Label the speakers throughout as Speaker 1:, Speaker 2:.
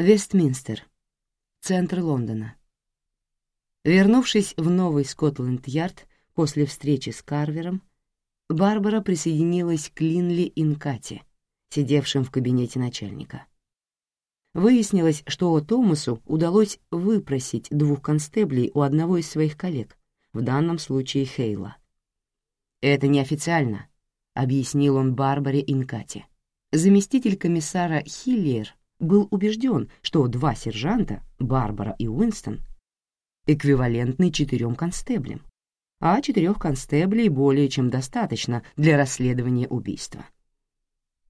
Speaker 1: Вестминстер, центр Лондона. Вернувшись в новый Скотланд-Ярд после встречи с Карвером, Барбара присоединилась к Линли и Нкате, сидевшим в кабинете начальника. Выяснилось, что Томасу удалось выпросить двух констеблей у одного из своих коллег, в данном случае Хейла. «Это неофициально», — объяснил он Барбаре и Нкате. Заместитель комиссара Хиллиер был убежден, что два сержанта, Барбара и Уинстон, эквивалентны четырем констеблям, а четырех констеблей более чем достаточно для расследования убийства.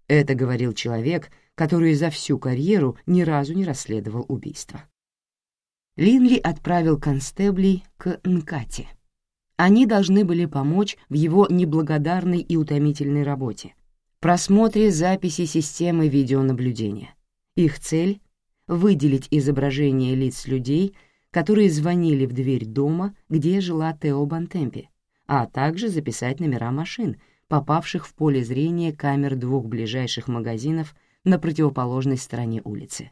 Speaker 1: Это говорил человек, который за всю карьеру ни разу не расследовал убийство. Линли отправил констеблей к Нкате. Они должны были помочь в его неблагодарной и утомительной работе, просмотре записи системы видеонаблюдения. Их цель — выделить изображения лиц людей, которые звонили в дверь дома, где жила Тео Бантемпи, а также записать номера машин, попавших в поле зрения камер двух ближайших магазинов на противоположной стороне улицы.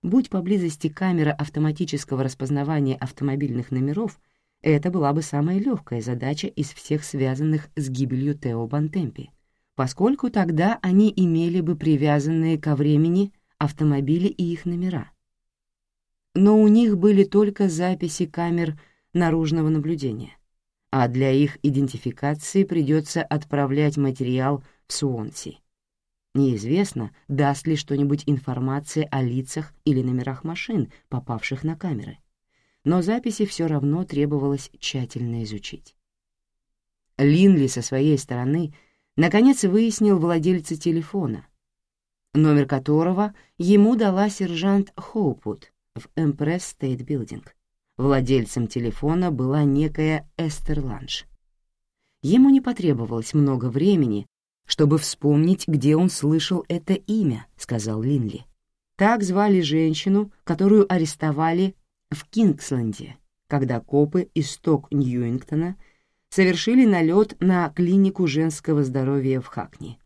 Speaker 1: Будь поблизости камера автоматического распознавания автомобильных номеров, это была бы самая легкая задача из всех связанных с гибелью Тео Бантемпи, поскольку тогда они имели бы привязанные ко времени автомобили и их номера. Но у них были только записи камер наружного наблюдения, а для их идентификации придется отправлять материал в Суонси. Неизвестно, даст ли что-нибудь информация о лицах или номерах машин, попавших на камеры. Но записи все равно требовалось тщательно изучить. Линли со своей стороны наконец выяснил владельца телефона, номер которого ему дала сержант Хоупут в Empress State Building. Владельцем телефона была некая Эстер Ланш. Ему не потребовалось много времени, чтобы вспомнить, где он слышал это имя, сказал Линли. Так звали женщину, которую арестовали в Кингсленде, когда копы из Сток-Ньюингтона совершили налет на клинику женского здоровья в Хакни.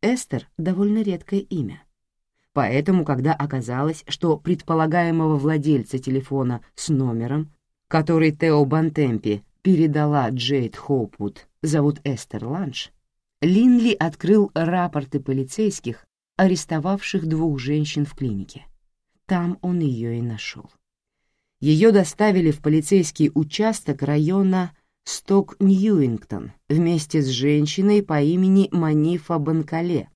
Speaker 1: Эстер — довольно редкое имя. Поэтому, когда оказалось, что предполагаемого владельца телефона с номером, который Тео Бантемпи передала Джейд Хоупвуд, зовут Эстер Ланш, Линли открыл рапорты полицейских, арестовавших двух женщин в клинике. Там он ее и нашел. Ее доставили в полицейский участок района Сток-Ньюингтон вместе с женщиной по имени Манифа Банкале,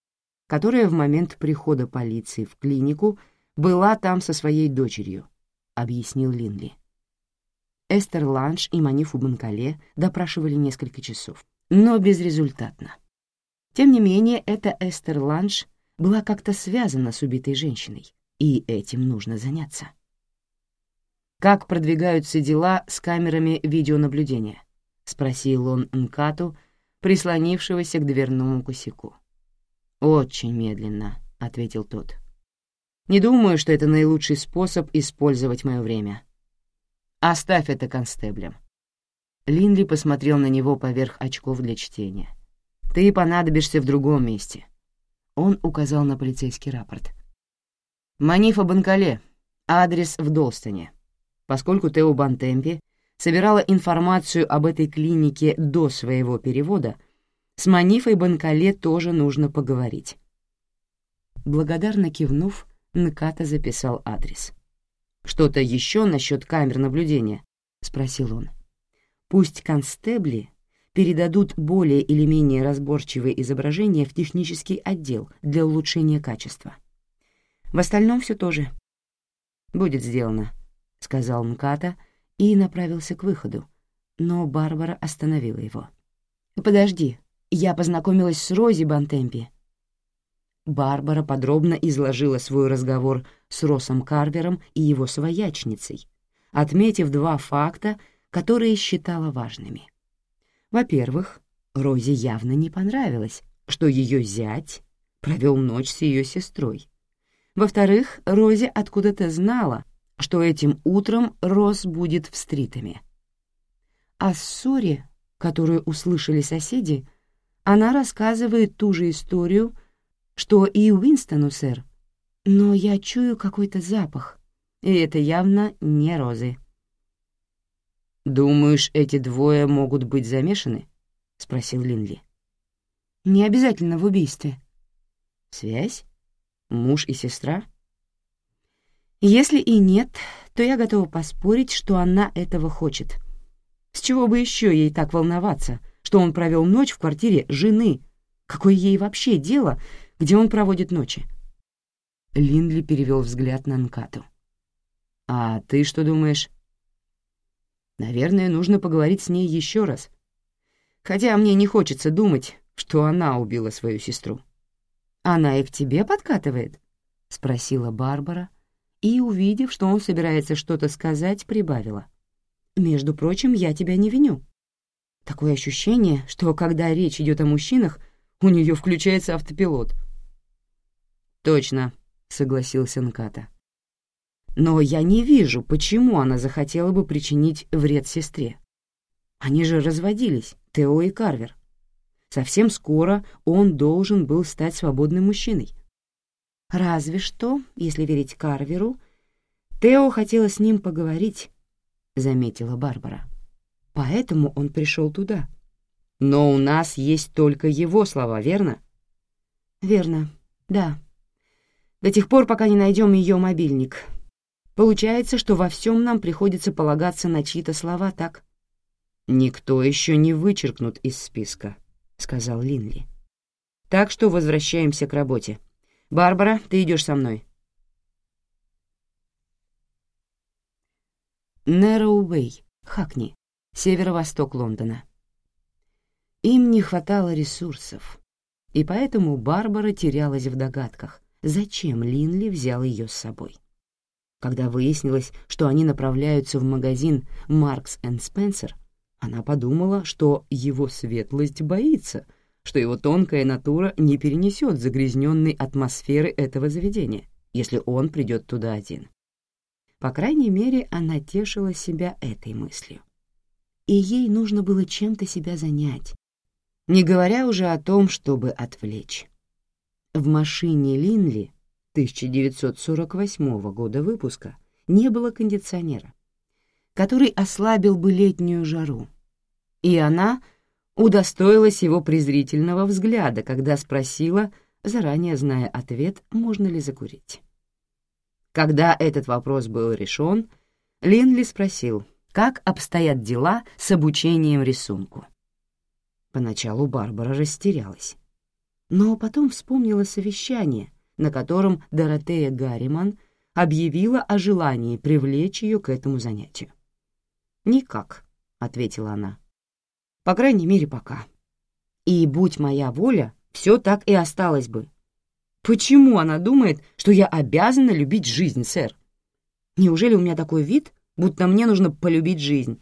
Speaker 1: которая в момент прихода полиции в клинику была там со своей дочерью, объяснил Линли. Эстер Ланш и Манифу Банкале допрашивали несколько часов, но безрезультатно. Тем не менее, эта Эстер Ланш была как-то связана с убитой женщиной, и этим нужно заняться. Как продвигаются дела с камерами видеонаблюдения? — спросил он Нкату, прислонившегося к дверному косяку. «Очень медленно», — ответил тот. «Не думаю, что это наилучший способ использовать мое время. Оставь это констеблем». Линли посмотрел на него поверх очков для чтения. «Ты понадобишься в другом месте». Он указал на полицейский рапорт. «Манифа Банкале, адрес в Долстоне. Поскольку Тео Бантемпи собирала информацию об этой клинике до своего перевода, с Манифой Банкале тоже нужно поговорить. Благодарно кивнув, Нката записал адрес. «Что-то еще насчет камер наблюдения?» — спросил он. «Пусть констебли передадут более или менее разборчивые изображения в технический отдел для улучшения качества. В остальном все то же». «Будет сделано», — сказал Мката, — и направился к выходу, но Барбара остановила его. «Подожди, я познакомилась с Рози Бантемпи». Барбара подробно изложила свой разговор с Росом Карвером и его своячницей, отметив два факта, которые считала важными. Во-первых, Розе явно не понравилось, что ее зять провел ночь с ее сестрой. Во-вторых, Розе откуда-то знала, что этим утром Росс будет в стритами. О ссоре, которую услышали соседи, она рассказывает ту же историю, что и Уинстону, сэр. но я чую какой-то запах, и это явно не розы.
Speaker 2: «Думаешь, эти двое могут быть замешаны?» — спросил Линли.
Speaker 1: «Не обязательно в убийстве».
Speaker 2: «Связь? Муж и сестра?»
Speaker 1: «Если и нет, то я готова поспорить, что она этого хочет. С чего бы еще ей так волноваться, что он провел ночь в квартире жены? Какое ей вообще дело, где он проводит ночи?»
Speaker 2: Линдли перевел взгляд на Нкату. «А ты что думаешь?» «Наверное, нужно поговорить с ней еще раз. Хотя мне не хочется думать, что она убила свою сестру».
Speaker 1: «Она и к тебе подкатывает?» — спросила Барбара, и, увидев, что он собирается что-то сказать, прибавила. «Между прочим, я тебя не виню. Такое ощущение, что когда речь идет о мужчинах, у нее включается автопилот».
Speaker 2: «Точно», согласился Нката.
Speaker 1: Но я не вижу, почему она захотела бы причинить вред сестре. Они же разводились, Тео и Карвер. Совсем скоро он должен был стать свободным мужчиной. Разве что, если верить Карверу, Тео хотела с ним поговорить, — заметила Барбара. Поэтому он пришел туда.
Speaker 2: Но у нас есть только его слова, верно?
Speaker 1: Верно, да до тех пор, пока не найдем ее мобильник. Получается, что во всем нам приходится полагаться на чьи-то слова, так?
Speaker 2: «Никто еще не вычеркнут из списка», — сказал Линли. «Так что возвращаемся к работе. Барбара, ты идешь со мной».
Speaker 1: Нэроуэй, Хакни, северо-восток Лондона. Им не хватало ресурсов, и поэтому Барбара терялась в догадках, зачем Линли взял ее с собой. Когда выяснилось, что они направляются в магазин «Маркс энд Спенсер», она подумала, что его светлость боится, что его тонкая натура не перенесет загрязненной атмосферы этого заведения, если он придет туда один. По крайней мере, она тешила себя этой мыслью. И ей нужно было чем-то себя занять, не говоря уже о том, чтобы отвлечь. В машине Линли 1948 года выпуска не было кондиционера, который ослабил бы летнюю жару. И она удостоилась его презрительного взгляда, когда спросила, заранее зная ответ, можно ли закурить. Когда этот вопрос был решен, Линли спросил, как обстоят дела с обучением рисунку. Поначалу Барбара растерялась но потом вспомнила совещание, на котором Доротея Гарриман объявила о желании привлечь ее к этому занятию. «Никак», — ответила она. «По крайней мере, пока. И, будь моя воля, все так и осталось бы. Почему она думает, что я обязана любить жизнь, сэр? Неужели у меня такой вид, будто мне нужно полюбить жизнь?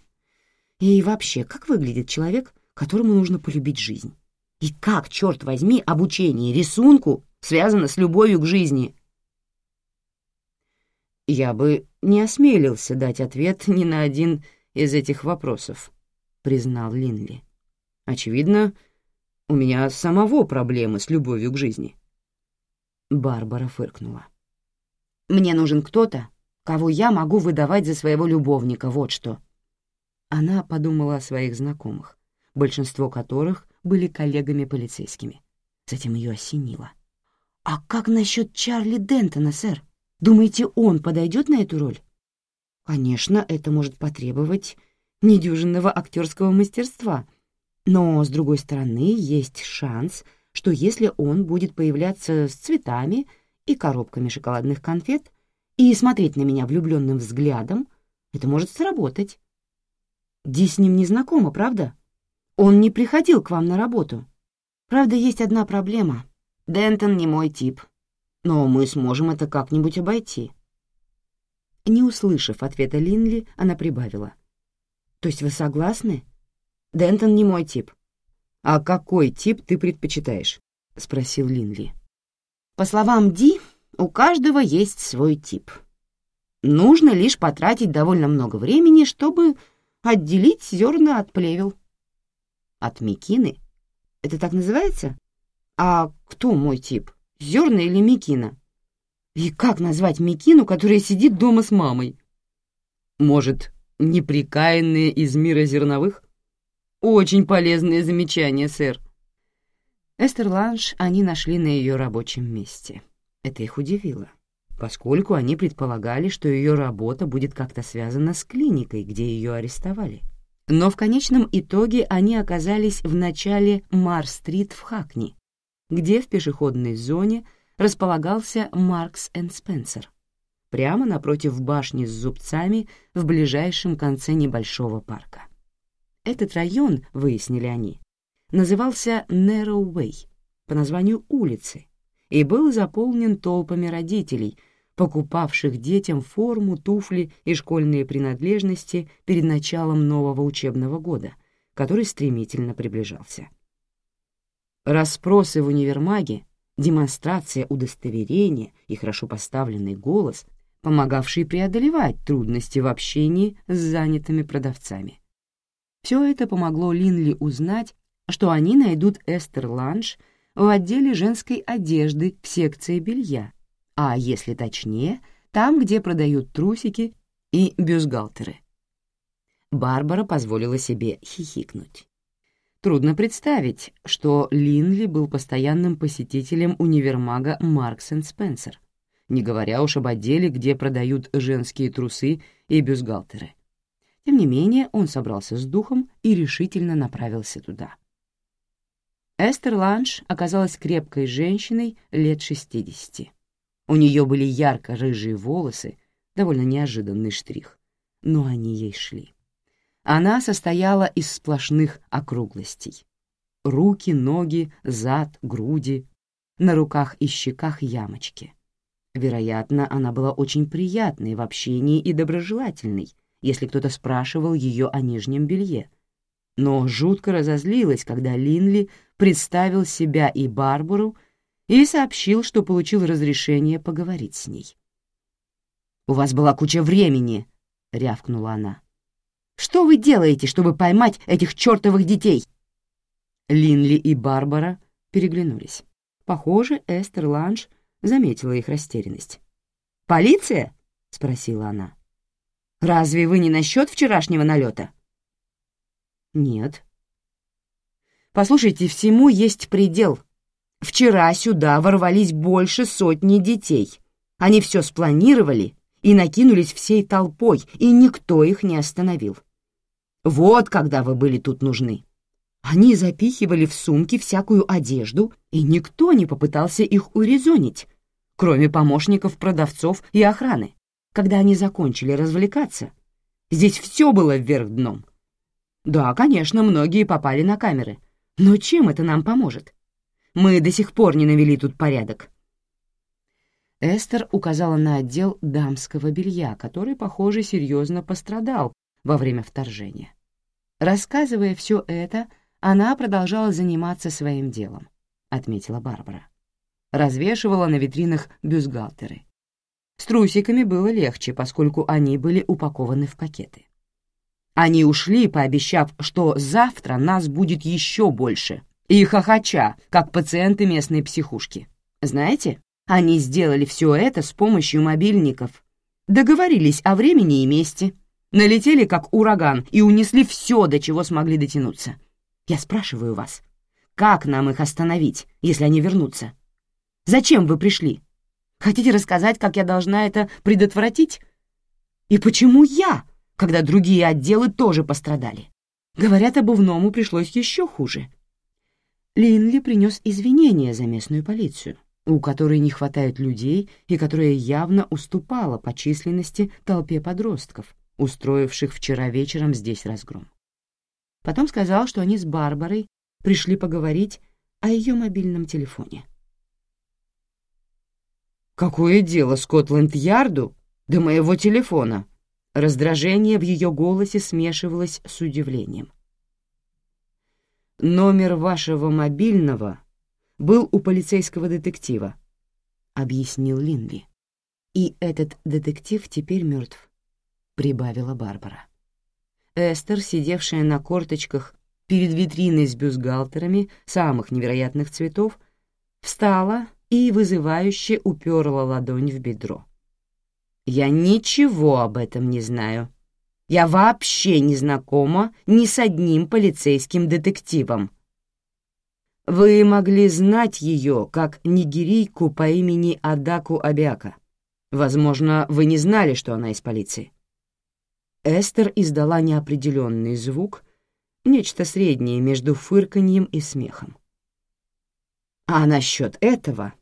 Speaker 1: И вообще, как выглядит человек, которому нужно полюбить жизнь? И как, черт возьми, обучение рисунку связано с любовью к жизни?
Speaker 2: Я бы не осмелился дать ответ ни на один из этих вопросов, признал Линли. Очевидно, у меня самого проблемы с любовью к жизни.
Speaker 1: Барбара фыркнула. «Мне нужен кто-то, кого я могу выдавать за своего любовника, вот что». Она подумала о своих знакомых, большинство которых были коллегами-полицейскими. Затем ее осенило. «А как насчет Чарли Дентона, сэр? Думаете, он подойдет на эту роль?» «Конечно, это может потребовать недюжинного актерского мастерства, но, с другой стороны, есть шанс, что если он будет появляться с цветами и коробками шоколадных конфет и смотреть на меня влюбленным взглядом, это может сработать. Ди с ним не знакома, правда?» Он не приходил к вам на работу. Правда, есть одна проблема. Дентон не мой тип. Но мы сможем это как-нибудь обойти». Не услышав ответа Линли, она прибавила. «То есть вы согласны? Дентон не мой тип».
Speaker 2: «А какой тип ты предпочитаешь?» — спросил Линли.
Speaker 1: «По словам Ди, у каждого есть свой тип. Нужно лишь потратить довольно много времени, чтобы отделить зерна от плевел. От Микины? Это так называется? А кто мой тип, зерна или Микина? И как назвать Микину, которая сидит дома с мамой?
Speaker 2: Может, неприкаянные из мира зерновых? Очень полезные замечания, сэр.
Speaker 1: Эстер Ланш они нашли на ее рабочем месте. Это их удивило, поскольку они предполагали, что ее работа будет как-то связана с клиникой, где ее арестовали. Но в конечном итоге они оказались в начале Мар-стрит в Хакни, где в пешеходной зоне располагался Маркс энд Спенсер, прямо напротив башни с зубцами в ближайшем конце небольшого парка. Этот район, выяснили они, назывался Narrow Way по названию улицы и был заполнен толпами родителей, покупавших детям форму, туфли и школьные принадлежности перед началом нового учебного года, который стремительно приближался. Расспросы в универмаге, демонстрация удостоверения и хорошо поставленный голос, помогавшие преодолевать трудности в общении с занятыми продавцами. Все это помогло Линли узнать, что они найдут Эстер Ланш в отделе женской одежды в секции белья, а если точнее, там, где продают трусики и бюстгальтеры. Барбара позволила себе хихикнуть. Трудно представить, что Линли был постоянным посетителем универмага Маркс энд Спенсер, не говоря уж об отделе, где продают женские трусы и бюстгальтеры. Тем не менее, он собрался с духом и решительно направился туда. Эстер Ланш оказалась крепкой женщиной лет 60. У нее были ярко-рыжие волосы, довольно неожиданный штрих, но они ей шли. Она состояла из сплошных округлостей. Руки, ноги, зад, груди, на руках и щеках ямочки. Вероятно, она была очень приятной в общении и доброжелательной, если кто-то спрашивал ее о нижнем белье. Но жутко разозлилась, когда Линли представил себя и Барбару и сообщил, что получил разрешение поговорить с ней. «У вас была куча времени», — рявкнула она. Что вы делаете, чтобы поймать этих чертовых детей?» Линли и Барбара переглянулись. Похоже, Эстер Ланш заметила их растерянность. «Полиция?» — спросила она. «Разве вы не насчет вчерашнего налета?» «Нет». «Послушайте, всему есть предел. Вчера сюда ворвались больше сотни детей. Они все спланировали и накинулись всей толпой, и никто их не остановил. Вот когда вы были тут нужны. Они запихивали в сумки всякую одежду, и никто не попытался их урезонить, кроме помощников продавцов и охраны. Когда они закончили развлекаться, здесь все было вверх дном. Да, конечно, многие попали на камеры, но чем это нам поможет? Мы до сих пор не навели тут порядок. Эстер указала на отдел дамского белья, который, похоже, серьезно пострадал во время вторжения. Рассказывая все это, она продолжала заниматься своим делом, отметила Барбара. Развешивала на витринах бюстгальтеры. С трусиками было легче, поскольку они были упакованы в пакеты. Они ушли, пообещав, что завтра нас будет еще больше, и хохоча, как пациенты местной психушки. Знаете, они сделали все это с помощью мобильников. Договорились о времени и месте, налетели как ураган и унесли все, до чего смогли дотянуться. Я спрашиваю вас, как нам их остановить, если они вернутся? Зачем вы пришли? Хотите рассказать, как я должна это предотвратить? И почему я, когда другие отделы тоже пострадали? Говорят, обувному пришлось еще хуже. Линли принес извинения за местную полицию, у которой не хватает людей и которая явно уступала по численности толпе подростков, устроивших вчера вечером здесь разгром. Потом сказал, что они с Барбарой пришли поговорить о ее мобильном телефоне. «Какое дело Скотланд-Ярду до моего телефона?» Раздражение в ее голосе смешивалось с удивлением. «Номер вашего мобильного был у полицейского детектива», — объяснил Линли. «И этот детектив теперь мертв прибавила Барбара. Эстер, сидевшая на корточках перед витриной с бюстгальтерами самых невероятных цветов, встала и вызывающе уперла ладонь в бедро. «Я ничего об этом не знаю. Я вообще не знакома ни с одним полицейским детективом. Вы могли знать ее как нигерийку по имени Адаку Абиака. Возможно, вы не знали, что она из полиции». Эстер издала неопределенный звук, нечто среднее между фырканьем и смехом. А насчет этого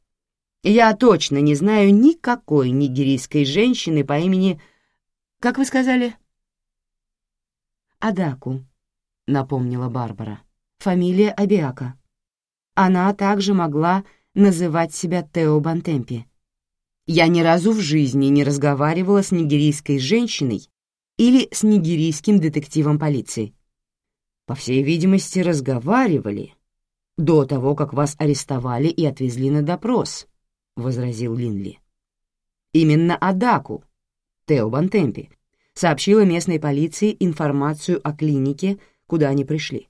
Speaker 1: я точно не знаю никакой нигерийской женщины по имени... Как вы сказали? Адаку, напомнила Барбара. Фамилия Абиака. Она также могла называть себя Тео Бантемпи. Я ни разу в жизни не разговаривала с нигерийской женщиной или с нигерийским детективом полиции. По всей видимости, разговаривали, до того, как вас арестовали и отвезли на допрос», — возразил Линли. «Именно Адаку, Тео Бантемпи, сообщила местной полиции информацию о клинике, куда они пришли.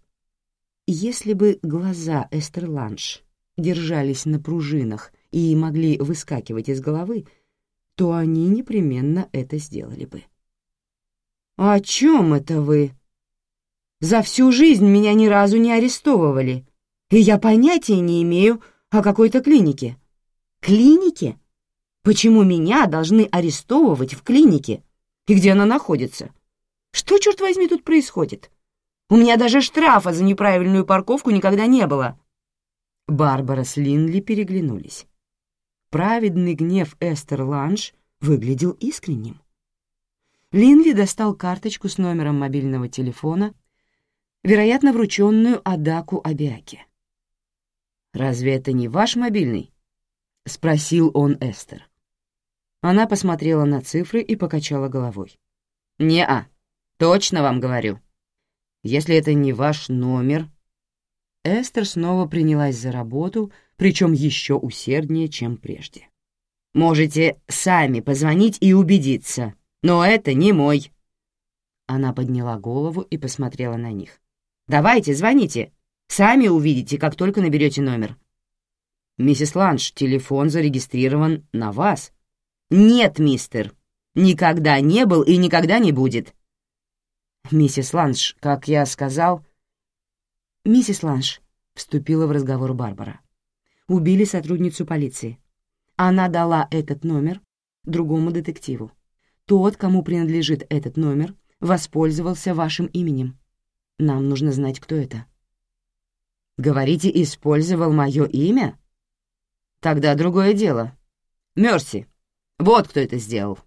Speaker 1: Если бы глаза Эстер Ланш держались на пружинах и могли выскакивать из головы, то они непременно это сделали бы. «О чем это вы? За всю жизнь меня ни разу не арестовывали», и я понятия не имею о какой-то клинике. Клинике? Почему меня должны арестовывать в клинике? И где она находится? Что, черт возьми, тут происходит? У меня даже штрафа за неправильную парковку никогда не было. Барбара с Линли переглянулись. Праведный гнев Эстер Ланш выглядел искренним. Линли достал карточку с номером мобильного телефона, вероятно, врученную Адаку Абиаке. «Разве это не ваш мобильный?» — спросил он Эстер. Она посмотрела на цифры и покачала головой. «Не-а, точно вам говорю. Если это не ваш номер...» Эстер снова принялась за работу, причем еще усерднее, чем прежде. «Можете сами позвонить и убедиться, но это не мой». Она подняла голову и посмотрела на них. «Давайте, звоните. Сами увидите, как только наберете номер. Миссис Ланш, телефон зарегистрирован на вас. Нет, мистер. Никогда не был и никогда не будет. Миссис Ланш, как я сказал... Миссис Ланш, вступила в разговор Барбара. Убили сотрудницу полиции. Она дала этот номер другому детективу. Тот, кому принадлежит этот номер, воспользовался вашим именем. Нам нужно знать, кто это. Говорите, использовал мое имя? Тогда другое дело. Мерси. Вот кто это сделал.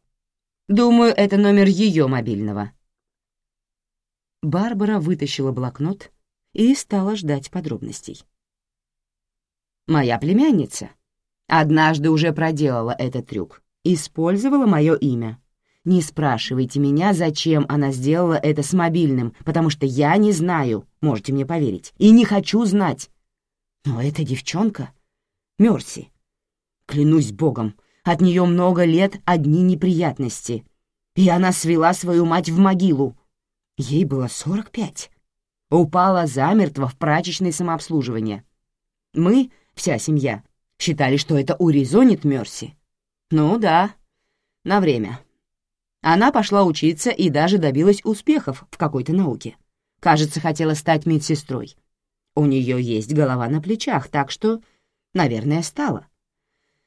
Speaker 1: Думаю, это номер ее мобильного. Барбара вытащила блокнот и стала ждать подробностей. Моя племянница однажды уже проделала этот трюк, использовала мое имя. Не спрашивайте меня, зачем она сделала это с мобильным, потому что я не знаю, можете мне поверить, и не хочу знать. Но эта девчонка, Мерси, клянусь богом, от нее много лет одни неприятности. И она свела свою мать в могилу. Ей было сорок пять. Упала замертво в прачечное самообслуживание. Мы, вся семья, считали, что это урезонит Мерси. Ну да, на время. Она пошла учиться и даже добилась успехов в какой-то науке. Кажется, хотела стать медсестрой. У нее есть голова на плечах, так что, наверное, стала.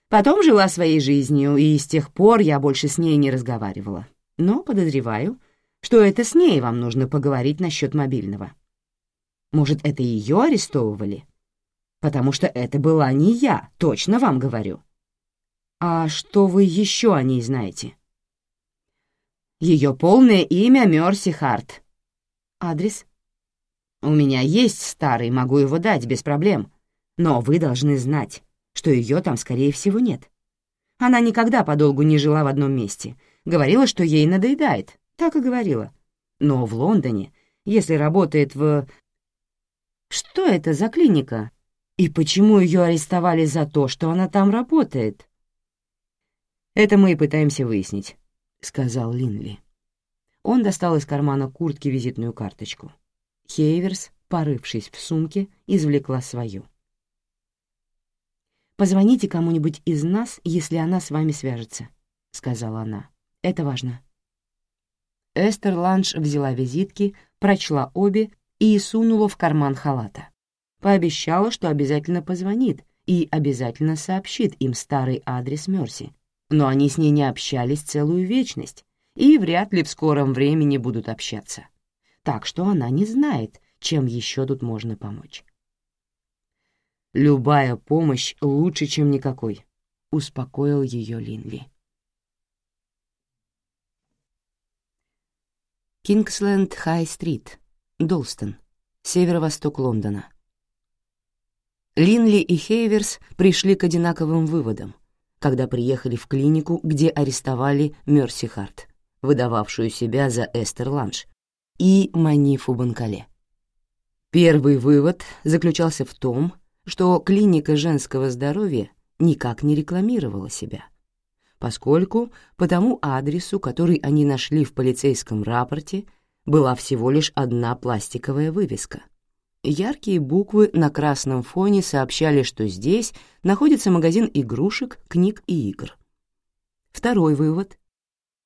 Speaker 1: Потом жила своей жизнью, и с тех пор я больше с ней не разговаривала. Но подозреваю, что это с ней вам нужно поговорить насчет мобильного. Может, это ее арестовывали? Потому что это была не я, точно вам говорю. А что вы еще о ней знаете?» Ее полное имя Мерси Харт. Адрес? У меня есть старый, могу его дать без проблем. Но вы должны знать, что ее там, скорее всего, нет. Она никогда подолгу не жила в одном месте. Говорила, что ей надоедает. Так и говорила. Но в Лондоне, если работает в... Что это за клиника? И почему ее арестовали за то, что она там работает? Это мы и пытаемся выяснить. — сказал Линли. Он достал из кармана куртки визитную карточку. Хейверс, порывшись в сумке, извлекла свою. «Позвоните кому-нибудь из нас, если она с вами свяжется», — сказала она. «Это важно». Эстер Ланш взяла визитки, прочла обе и сунула в карман халата. Пообещала, что обязательно позвонит и обязательно сообщит им старый адрес Мерси. Но они с ней не общались целую вечность и вряд ли в скором времени будут общаться. Так что она не знает, чем еще тут можно помочь. «Любая помощь лучше, чем никакой», — успокоил ее Линли. Кингсленд Хай-стрит, Долстон, северо-восток Лондона. Линли и Хейверс пришли к одинаковым выводам, когда приехали в клинику, где арестовали Мерси Харт, выдававшую себя за Эстер Ланш, и Манифу Банкале. Первый вывод заключался в том, что клиника женского здоровья никак не рекламировала себя, поскольку по тому адресу, который они нашли в полицейском рапорте, была всего лишь одна пластиковая вывеска. Яркие буквы на красном фоне сообщали, что здесь находится магазин игрушек, книг и игр. Второй вывод.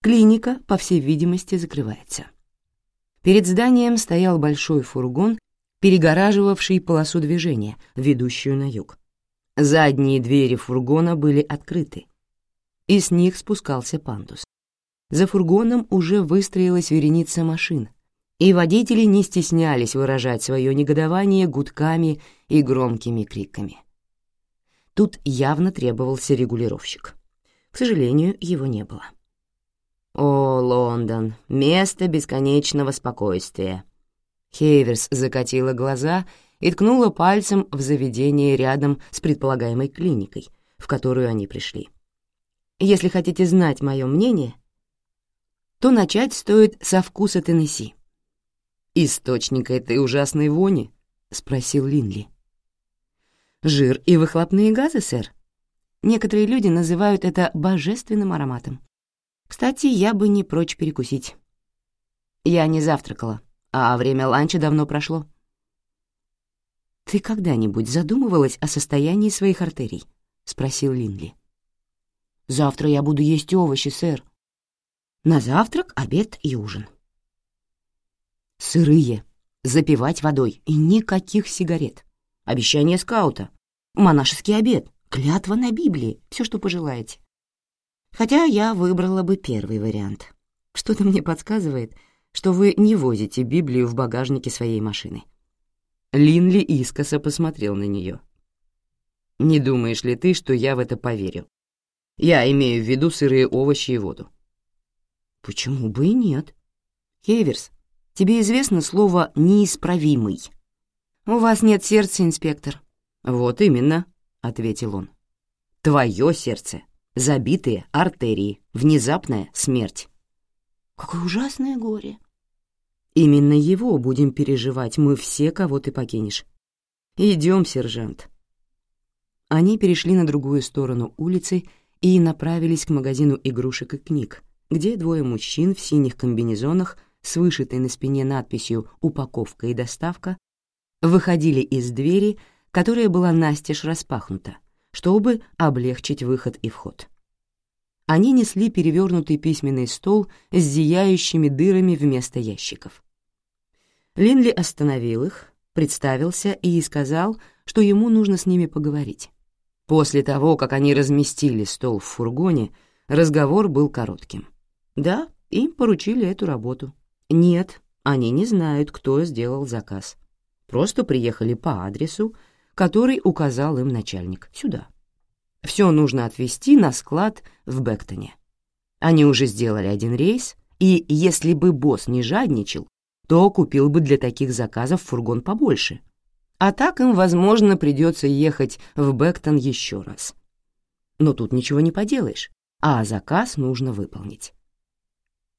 Speaker 1: Клиника, по всей видимости, закрывается. Перед зданием стоял большой фургон перегораживавший полосу движения, ведущую на юг. Задние двери фургона были открыты, и с них спускался пандус. За фургоном уже выстроилась вереница машин, и водители не стеснялись выражать свое негодование гудками и громкими криками. Тут явно требовался регулировщик. К сожалению, его не было. «О, Лондон, место бесконечного спокойствия», Хейверс закатила глаза и ткнула пальцем в заведение рядом с предполагаемой клиникой, в которую они пришли. «Если хотите знать мое мнение, то начать стоит со вкуса Теннесси». «Источника этой ужасной вони?» — спросил Линли. «Жир и выхлопные газы, сэр. Некоторые люди называют это божественным ароматом. Кстати, я бы не прочь перекусить. Я не завтракала, а время ланча давно прошло. «Ты когда-нибудь задумывалась о состоянии своих артерий?» — спросил Линли. «Завтра я буду есть овощи, сэр. На завтрак, обед и ужин». «Сырые, запивать водой и никаких сигарет. Обещание скаута, монашеский обед, клятва на Библии, все, что пожелаете. Хотя я выбрала бы первый вариант. Что-то мне подсказывает — что вы не возите Библию в багажнике своей машины». Линли искоса посмотрел на нее. «Не думаешь ли ты, что я в это поверю? Я имею в виду сырые овощи и воду». «Почему бы и нет? Хейверс, тебе известно слово «неисправимый». «У вас нет сердца, инспектор». «Вот именно», — ответил он. «Твое сердце. Забитые артерии. Внезапная смерть». Какое ужасное горе.
Speaker 2: Именно его будем переживать мы все, кого ты покинешь. Идем, сержант. Они перешли на другую сторону улицы и направились к магазину игрушек и книг, где двое мужчин в синих комбинезонах с вышитой на спине надписью «Упаковка и доставка» выходили из двери, которая была настежь распахнута, чтобы облегчить выход и вход. Они несли перевернутый письменный стол с зияющими дырами вместо ящиков. Линли остановил их, представился и сказал, что ему нужно с ними поговорить. После того, как они разместили стол в фургоне, разговор был коротким. Да, им поручили эту работу. Нет, они не знают, кто сделал заказ. Просто приехали по адресу, который указал им начальник, сюда. Все нужно отвезти на склад в Бектоне. Они уже сделали один рейс, и если бы босс не жадничал, то купил бы для таких заказов фургон побольше. А так им, возможно, придется ехать в Бектон еще раз. Но тут ничего не поделаешь, а заказ нужно выполнить.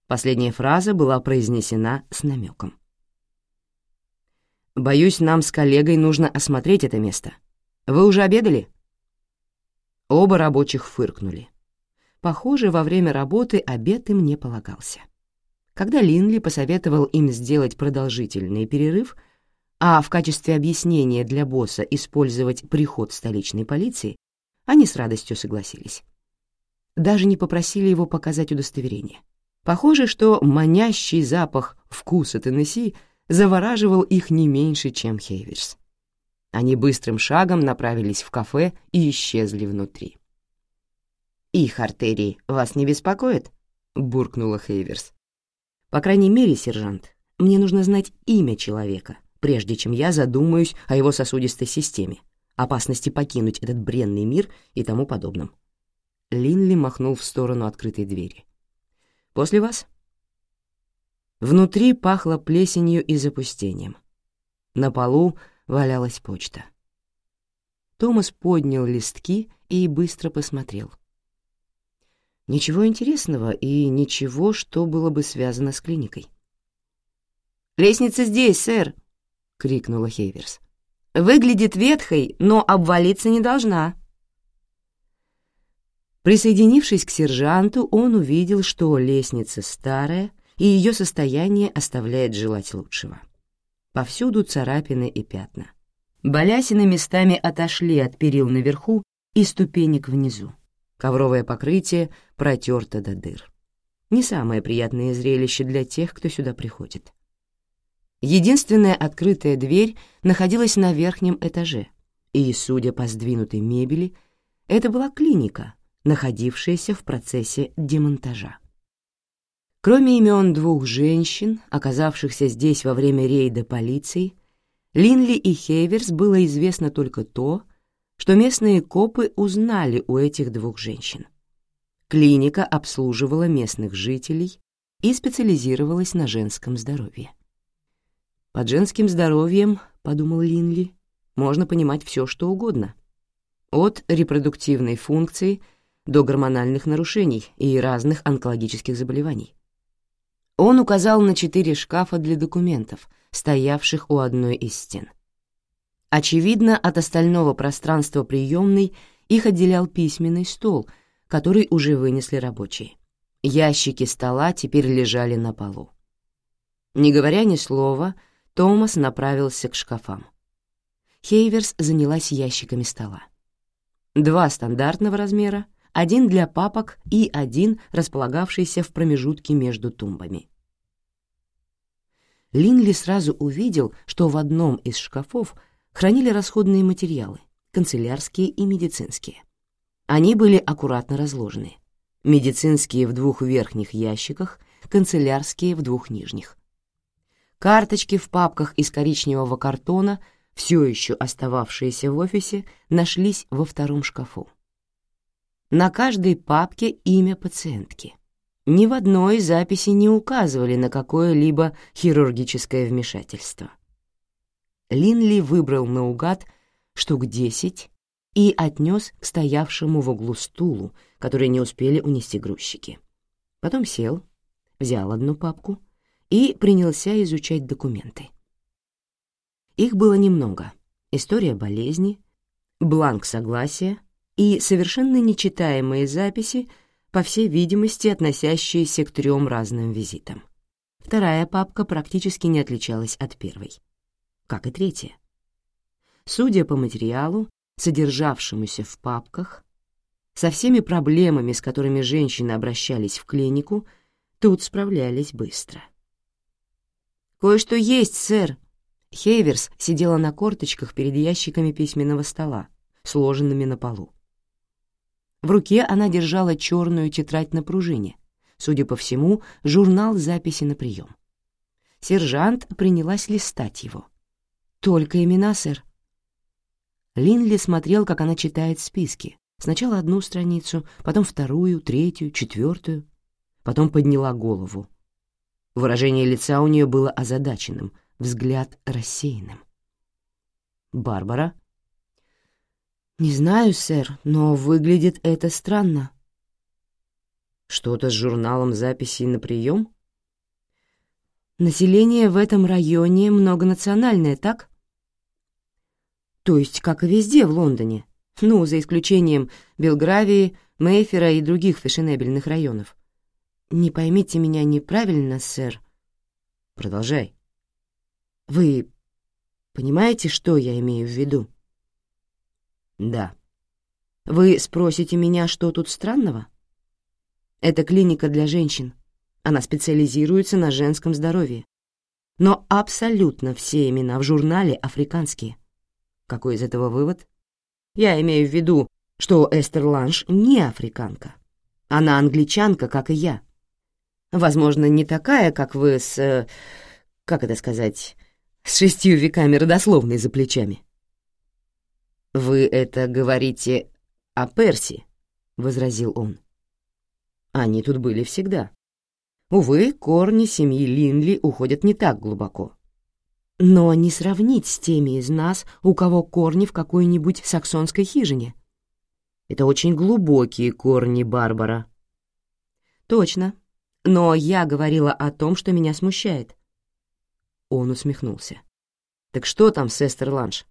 Speaker 2: Последняя фраза была произнесена с намеком. «Боюсь, нам с коллегой нужно осмотреть это место. Вы уже обедали?» Оба рабочих фыркнули. Похоже, во время работы обед им не полагался. Когда Линли посоветовал им сделать продолжительный перерыв, а в качестве объяснения для босса использовать приход столичной полиции,
Speaker 1: Они с радостью согласились. Даже не попросили его показать удостоверение. Похоже, что манящий запах вкуса Теннесси завораживал их не меньше, чем Хейверс. Они быстрым шагом направились в кафе и исчезли внутри. «Их артерии вас не беспокоят?» — буркнула Хейверс. «По крайней мере, сержант, мне нужно знать имя человека, прежде чем я задумаюсь о его сосудистой системе, опасности покинуть этот бренный мир и тому подобном». Линли махнул в сторону открытой двери. «После вас?» Внутри пахло плесенью и запустением. На полу валялась почта. Томас поднял листки и быстро посмотрел. Ничего интересного и ничего, что было бы связано с клиникой. «Лестница здесь, сэр!» — крикнула Хейверс. «Выглядит ветхой, но обвалиться не должна». Присоединившись к сержанту, он увидел, что лестница старая, и ее состояние оставляет желать лучшего. Повсюду царапины и пятна. Балясины местами отошли от перил наверху и ступенек внизу. Ковровое покрытие протерто до дыр. Не самое приятное зрелище для тех, кто сюда приходит. Единственная открытая дверь находилась на верхнем этаже, и, судя по сдвинутой мебели, это была клиника, находившаяся в процессе демонтажа. Кроме имен двух женщин, оказавшихся здесь во время рейда полиции, Линли и Хейверс было известно только то, что местные копы узнали у этих двух женщин. Клиника обслуживала местных жителей и специализировалась на женском здоровье. Под женским здоровьем, подумал Линли, можно понимать все, что угодно. От репродуктивной функции до гормональных нарушений и разных онкологических заболеваний. Он указал на четыре шкафа для документов, стоявших у одной из стен. Очевидно, от остального пространства приемной их отделял письменный стол, который уже вынесли рабочие. Ящики стола теперь лежали на полу. Не говоря ни слова, Томас направился к шкафам. Хейверс занялась ящиками стола. Два стандартного размера, один для папок и один, располагавшийся в промежутке между тумбами. Линли сразу увидел, что в одном из шкафов хранили расходные материалы, канцелярские и медицинские. Они были аккуратно разложены. Медицинские в двух верхних ящиках, канцелярские в двух нижних. Карточки в папках из коричневого картона, все еще остававшиеся в офисе, нашлись во втором шкафу. На каждой папке имя пациентки. Ни в одной записи не указывали на какое-либо хирургическое вмешательство. Линли выбрал наугад штук десять и отнес к стоявшему в углу стулу, который не успели унести грузчики. Потом сел, взял одну папку и принялся изучать документы. Их было немного. История болезни, бланк согласия и совершенно нечитаемые записи — по всей видимости, относящиеся к трем разным визитам. Вторая папка практически не отличалась от первой, как и третья. Судя по материалу, содержавшемуся в папках, со всеми проблемами, с которыми женщины обращались в клинику, тут справлялись быстро. «Кое-что есть, сэр!» Хейверс сидела на корточках перед ящиками письменного стола, сложенными на полу. В руке она держала черную тетрадь на пружине, судя по всему, журнал записи на прием. Сержант принялась листать его. «Только имена, сэр». Линли смотрел, как она читает списки. Сначала одну страницу, потом вторую, третью, четвертую. Потом подняла голову. Выражение лица у нее было озадаченным, взгляд рассеянным. «Барбара?» «Не знаю, сэр, но выглядит это странно». «Что-то с журналом записей на прием?» «Население в этом районе многонациональное, так?» «То есть, как и везде в Лондоне, ну, за исключением Белгравии, Мейфера и других фешенебельных районов. Не поймите меня неправильно, сэр». «Продолжай». «Вы понимаете, что я имею в виду?» Да. Вы спросите меня, что тут странного? Это клиника для женщин. Она специализируется на женском здоровье. Но абсолютно все имена в журнале африканские. Какой из этого вывод? Я имею в виду, что Эстер Ланш не африканка. Она англичанка, как и я. Возможно, не такая, как вы с... Э, как это сказать? С шестью веками родословной за плечами. «Вы это говорите о Перси», — возразил он. «Они тут были всегда. Увы, корни семьи Линли уходят не так глубоко. Но не сравнить с теми из нас, у кого корни в какой-нибудь саксонской хижине. Это очень глубокие корни, Барбара. Точно. Но я говорила о том, что меня смущает. Он усмехнулся. Так что там с Эстер Ланш?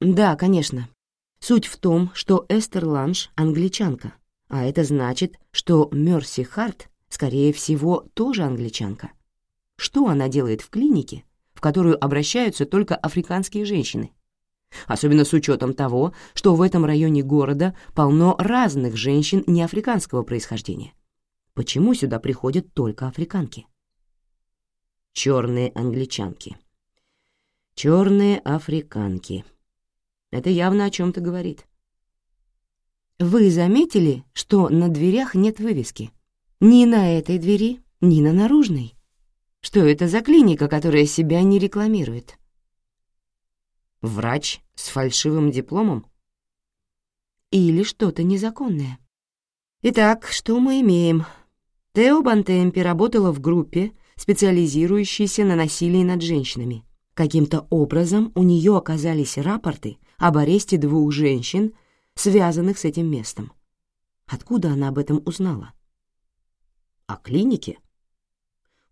Speaker 1: Да, конечно. Суть в том, что Эстер Ланш — англичанка, а это значит, что Мерси Харт, скорее всего, тоже англичанка. Что она делает в клинике, в которую обращаются только африканские женщины? Особенно с учетом того, что в этом районе города полно разных женщин неафриканского происхождения. Почему сюда приходят только африканки? Черные англичанки. Черные африканки. Это явно о чем-то говорит. Вы заметили, что на дверях нет вывески? Ни на этой двери, ни на наружной. Что это за клиника, которая себя не рекламирует? Врач с фальшивым дипломом? Или что-то незаконное? Итак, что мы имеем? Тео Бантемпи работала в группе, специализирующейся на насилии над женщинами. Каким-то образом у нее оказались рапорты об аресте двух женщин, связанных с этим местом. Откуда она об этом узнала? О клинике?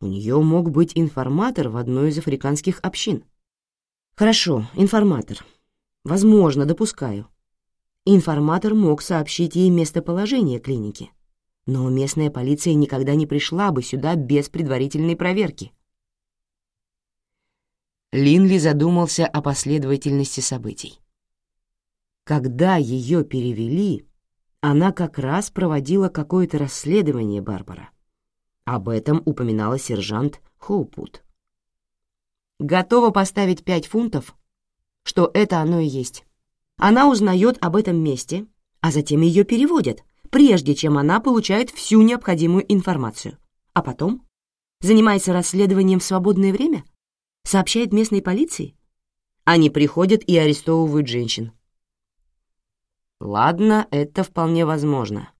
Speaker 1: У нее мог быть информатор в одной из африканских общин. Хорошо, информатор. Возможно, допускаю. Информатор мог сообщить ей местоположение клиники, но местная полиция никогда не пришла бы сюда без предварительной проверки. Линли задумался о последовательности событий. Когда ее перевели, она как раз проводила какое-то расследование Барбара. Об этом упоминала сержант Хоупут готова поставить пять фунтов, что это оно и есть. Она узнает об этом месте, а затем ее переводят, прежде чем она получает всю необходимую информацию. А потом занимается расследованием в свободное время, сообщает местной полиции. Они приходят и арестовывают женщин. Ладно, это вполне возможно.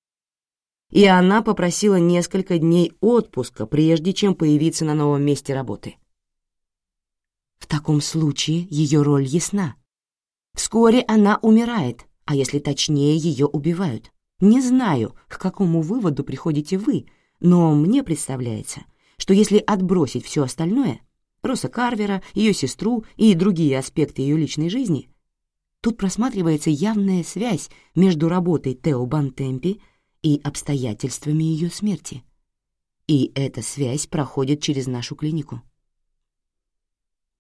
Speaker 1: И она попросила несколько дней отпуска, прежде чем появиться на новом месте работы. В таком случае ее роль ясна. Вскоре она умирает, а если точнее, ее убивают. Не знаю, к какому выводу приходите вы, но мне представляется, что если отбросить все остальное, Роса Карвера, ее сестру и другие аспекты ее личной жизни, тут просматривается явная связь между работой Тео Бантемпи и обстоятельствами ее смерти. И эта связь проходит через нашу клинику.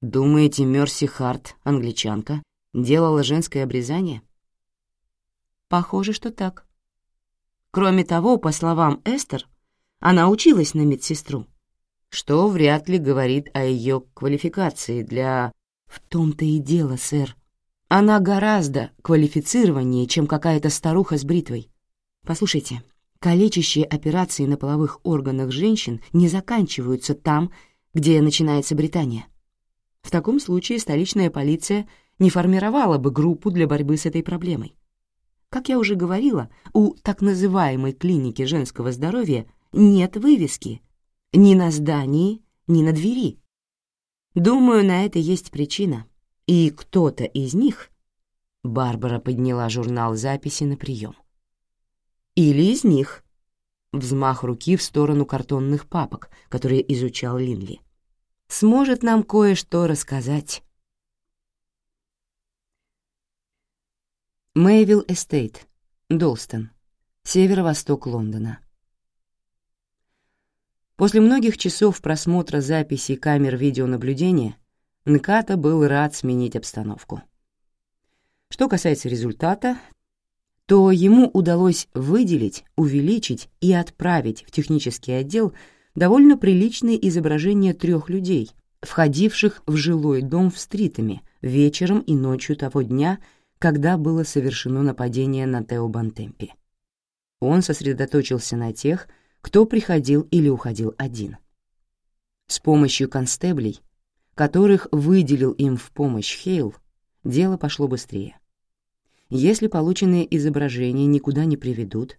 Speaker 1: Думаете, Мерси Харт, англичанка, делала женское обрезание? Похоже, что так. Кроме того, по словам Эстер, она училась на медсестру, что вряд ли говорит о ее квалификации для... В том-то и дело, сэр. Она гораздо квалифицированнее, чем какая-то старуха с бритвой. Послушайте, калечащие операции на половых органах женщин не заканчиваются там, где начинается Британия. В таком случае столичная полиция не формировала бы группу для борьбы с этой проблемой. Как я уже говорила, у так называемой клиники женского здоровья нет вывески ни на здании, ни на двери. Думаю, на это есть причина. И кто-то из них... Барбара подняла журнал записи на прием. Или из них. Взмах руки в сторону картонных папок, которые изучал Линли сможет нам кое-что рассказать. Мэйвилл Эстейт, Долстон, северо-восток Лондона. После многих часов просмотра записей камер видеонаблюдения Нката был рад сменить обстановку. Что касается результата, то ему удалось выделить, увеличить и отправить в технический отдел довольно приличные изображения трех людей, входивших в жилой дом в Стритами вечером и ночью того дня, когда было совершено нападение на Тео Бантемпи. Он сосредоточился на тех, кто приходил или уходил один. С помощью констеблей, которых выделил им в помощь Хейл, дело пошло быстрее. Если полученные изображения никуда не приведут,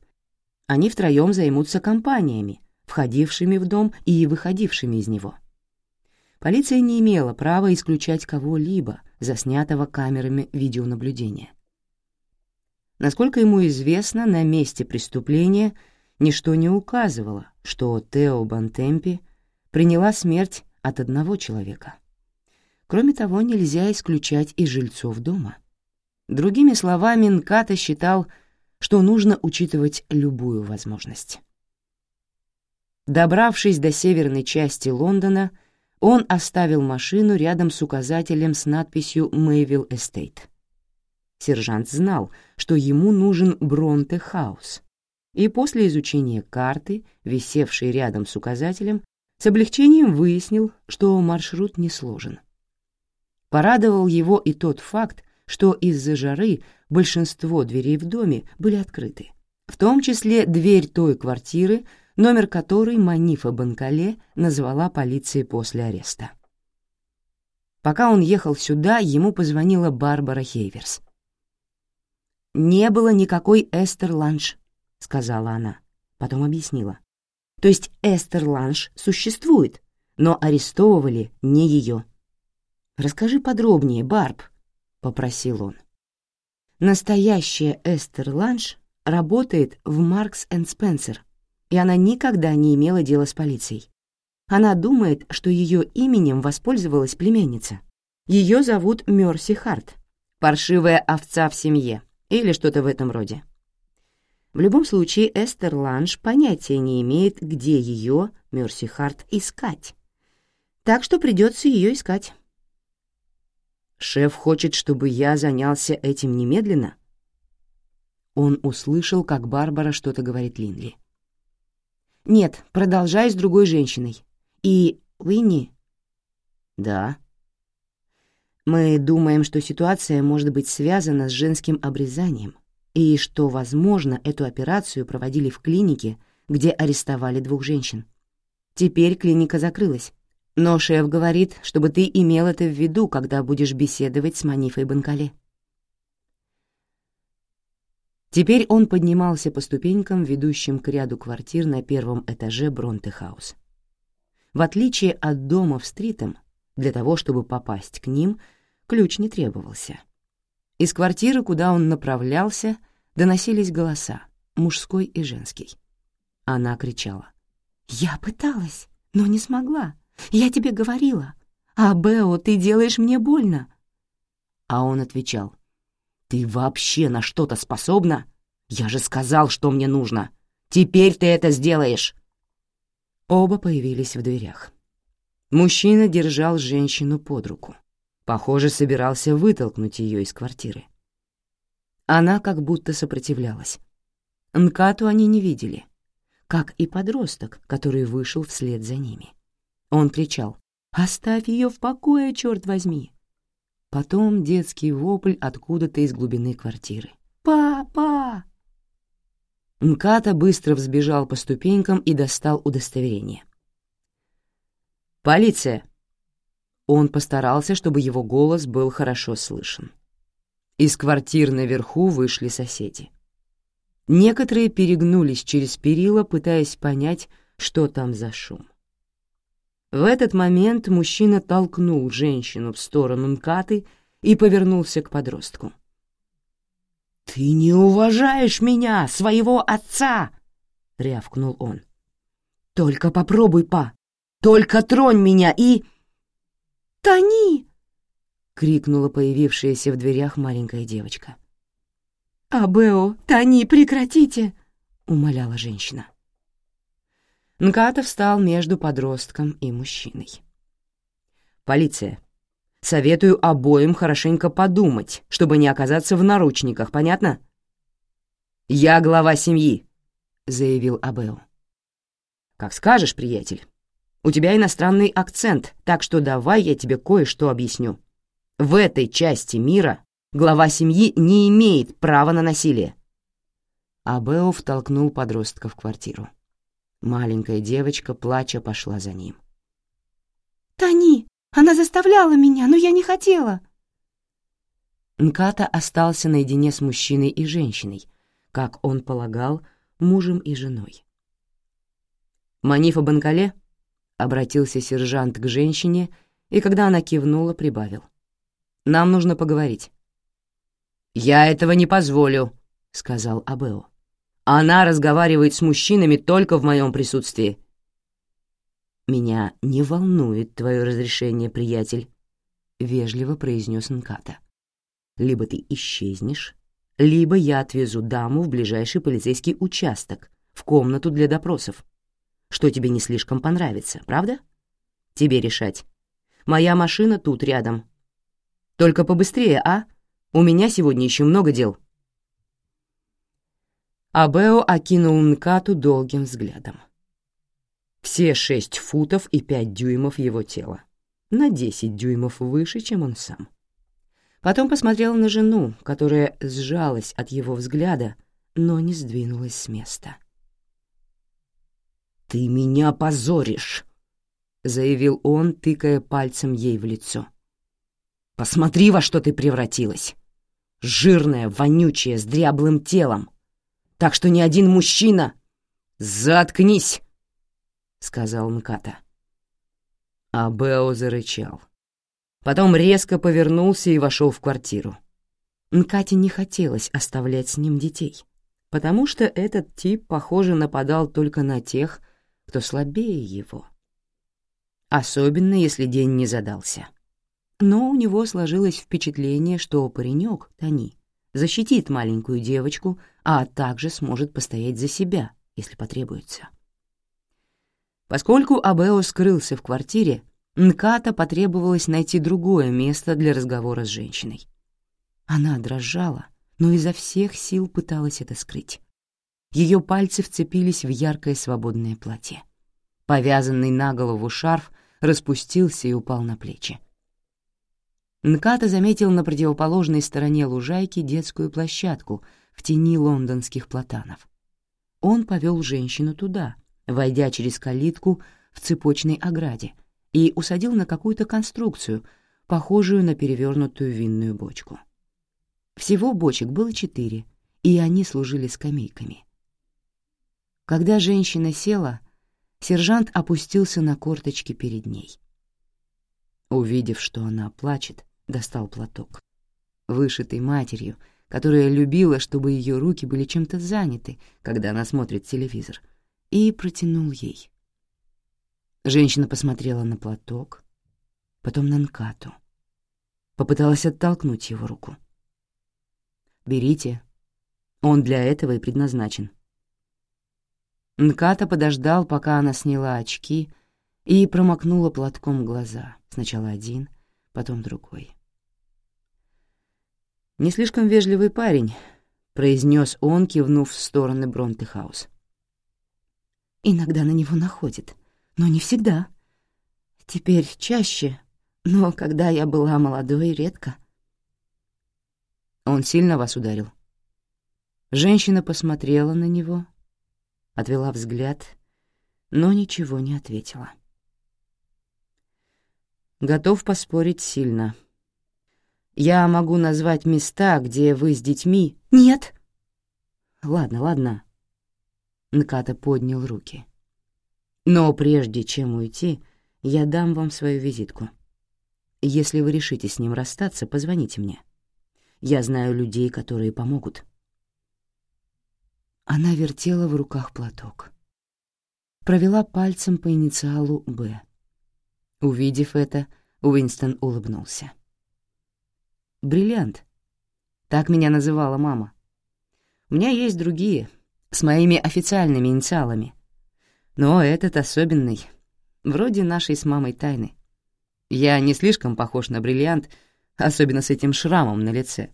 Speaker 1: они втроем займутся компаниями, входившими в дом и выходившими из него. Полиция не имела права исключать кого-либо, заснятого камерами видеонаблюдения. Насколько ему известно, на месте преступления ничто не указывало, что Тео Бантемпи приняла смерть от одного человека. Кроме того, нельзя исключать и жильцов дома. Другими словами, Нката считал, что нужно учитывать любую возможность. Добравшись до северной части Лондона, он оставил машину рядом с указателем с надписью «Мэйвилл Эстейт». Сержант знал, что ему нужен Бронте-хаус, и после изучения карты, висевшей рядом с указателем, с облегчением выяснил, что маршрут не сложен. Порадовал его и тот факт, что из-за жары большинство дверей в доме были открыты, в том числе дверь той квартиры, номер которой Манифа Банкале назвала полиции после ареста. Пока он ехал сюда, ему позвонила Барбара Хейверс. «Не было никакой Эстер Ланш», — сказала она. Потом объяснила. «То есть Эстер Ланш существует, но арестовывали не ее». «Расскажи подробнее, Барб», — попросил он. Настоящая Эстер Ланш работает в Маркс энд Спенсер, и она никогда не имела дела с полицией. Она думает, что ее именем воспользовалась племянница. Ее зовут Мерси Харт, паршивая овца в семье или что-то в этом роде. В любом случае, Эстер Ланш понятия не имеет, где ее, Мерси Харт, искать. Так что придется ее искать. «Шеф хочет, чтобы я занялся этим немедленно?» Он услышал, как Барбара что-то говорит Линли. «Нет, продолжай с другой женщиной. И Уинни?» «Да». «Мы думаем, что ситуация может быть связана с женским обрезанием, и что, возможно, эту операцию проводили в клинике, где арестовали двух женщин. Теперь клиника закрылась, но шеф говорит, чтобы ты имел это в виду, когда будешь беседовать с Манифой Банкале». Теперь он поднимался по ступенькам, ведущим к ряду квартир на первом этаже Бронте-хаус. В отличие от дома в Стритом, для того, чтобы попасть к ним, ключ не требовался. Из квартиры, куда он направлялся, доносились голоса, мужской и женский. Она кричала. «Я пыталась, но не смогла. Я тебе говорила. А, Бео, ты делаешь мне больно». А он отвечал. «Ты вообще на что-то способна? Я же сказал, что мне нужно. Теперь ты это сделаешь!» Оба появились в дверях. Мужчина держал женщину под руку. Похоже, собирался вытолкнуть ее из квартиры. Она как будто сопротивлялась. Нкату они не видели, как и подросток, который вышел вслед за ними. Он кричал «Оставь ее в покое, черт возьми!» Потом детский вопль откуда-то из глубины квартиры. «Папа!» Нката быстро взбежал по ступенькам и достал удостоверение. «Полиция!» Он постарался, чтобы его голос был хорошо слышен. Из квартир наверху вышли соседи. Некоторые перегнулись через перила, пытаясь понять, что там за шум. В этот момент мужчина толкнул женщину в сторону МКАТы и повернулся к подростку. «Ты не уважаешь меня, своего отца!» — рявкнул он. «Только попробуй, па! Только тронь меня и...» «Тони!» — крикнула появившаяся в дверях маленькая девочка. «Абео, Тони, прекратите!» — умоляла женщина. Нката встал между подростком и мужчиной. «Полиция. Советую обоим хорошенько подумать, чтобы не оказаться в наручниках, понятно?»
Speaker 2: «Я глава семьи», — заявил Абео. «Как скажешь, приятель. У тебя иностранный акцент, так что давай я тебе кое-что объясню. В этой части мира глава семьи не имеет права на насилие». Абео втолкнул подростка в квартиру. Маленькая девочка, плача, пошла за ним.
Speaker 3: «Тони, она заставляла меня, но я не хотела!»
Speaker 2: Нката остался наедине с мужчиной и женщиной, как он полагал, мужем и женой. «Манифа Банкале?» — обратился сержант к женщине, и когда она кивнула, прибавил. «Нам нужно поговорить». «Я этого не позволю», — сказал Абео. «Она разговаривает с мужчинами только в моем присутствии». «Меня не волнует твое разрешение, приятель», — вежливо произнес Нката. «Либо ты исчезнешь, либо я отвезу даму в ближайший полицейский участок, в комнату для допросов. Что тебе не слишком понравится, правда? Тебе решать. Моя машина тут рядом. Только побыстрее, а? У меня сегодня еще много дел». Абео окинул Нкату долгим взглядом. Все шесть футов и пять дюймов его тела. На десять дюймов выше, чем он сам. Потом посмотрел на жену, которая сжалась от его взгляда, но не сдвинулась с места. «Ты меня позоришь!» — заявил он, тыкая пальцем ей в лицо. «Посмотри, во что ты превратилась! Жирная, вонючая, с дряблым телом! Так что ни один мужчина... Заткнись!» — сказал Мката. А Бео зарычал. Потом резко повернулся и вошел в квартиру. Нкате не хотелось оставлять с ним детей, потому что этот тип, похоже, нападал только на тех, кто слабее его. Особенно, если день не задался. Но у него сложилось впечатление, что паренек, Тони, защитит маленькую девочку, а также сможет постоять за себя, если потребуется. Поскольку Абео скрылся в квартире, Нката потребовалось найти другое место для разговора с женщиной. Она дрожала, но изо всех сил пыталась это скрыть. Ее пальцы вцепились в яркое свободное платье. Повязанный на голову шарф распустился и упал на плечи. Нката заметил на противоположной стороне лужайки детскую площадку в тени лондонских платанов. Он повел женщину туда, войдя через калитку в цепочной ограде — и усадил на какую-то конструкцию, похожую на перевернутую винную бочку. Всего бочек было четыре, и они служили скамейками. Когда женщина села, сержант опустился на корточки перед ней. Увидев, что она плачет, достал платок. Вышитый матерью, которая любила, чтобы ее руки были чем-то заняты, когда она смотрит телевизор, и протянул ей. Женщина посмотрела на платок, потом на Нкату. Попыталась оттолкнуть его руку. «Берите. Он для этого и предназначен». Нката подождал, пока она сняла очки и промокнула платком глаза. Сначала один, потом другой. «Не слишком вежливый парень», — произнес он, кивнув в стороны Бронтехаус. «Иногда на него находит», но не всегда. Теперь чаще, но когда я была молодой, редко. Он сильно вас ударил? Женщина посмотрела на него, отвела взгляд, но ничего не ответила. Готов поспорить сильно. Я могу назвать места, где вы с детьми... Нет! Ладно, ладно. Нката поднял руки. Но прежде чем уйти, я дам вам свою визитку. Если вы решите с ним расстаться, позвоните мне. Я знаю людей, которые помогут». Она вертела в руках платок. Провела пальцем по инициалу «Б». Увидев это, Уинстон улыбнулся. «Бриллиант. Так меня называла мама. У меня есть другие, с моими официальными инициалами, но этот особенный, вроде нашей с мамой тайны. Я не слишком похож на бриллиант, особенно с этим шрамом на лице.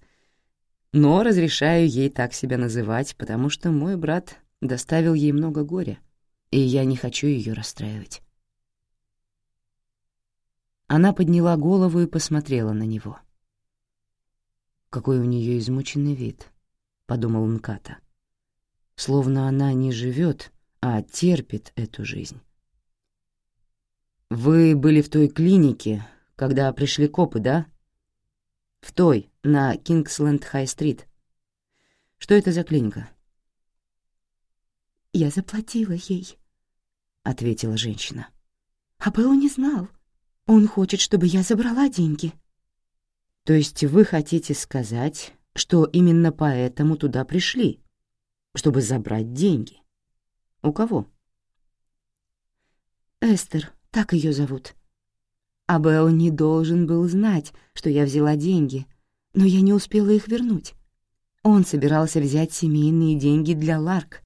Speaker 2: но разрешаю ей так себя называть, потому что мой брат доставил ей много горя, и я не хочу ее расстраивать. Она подняла голову и посмотрела на него. «Какой у нее измученный вид», — подумал Нката. «Словно она не живет, а терпит эту жизнь». «Вы были в той клинике, когда пришли копы, да?» «В той, на Кингсленд-Хай-стрит. Что это за клиника?»
Speaker 3: «Я заплатила ей», — ответила женщина. «А Бэлл не знал. Он хочет, чтобы я забрала деньги».
Speaker 2: «То есть вы хотите сказать, что именно поэтому туда пришли, чтобы забрать деньги? У кого?»
Speaker 3: «Эстер, так ее зовут. А Бэлл не должен был знать, что я взяла деньги, но я не успела их вернуть. Он собирался взять семейные деньги для Ларк,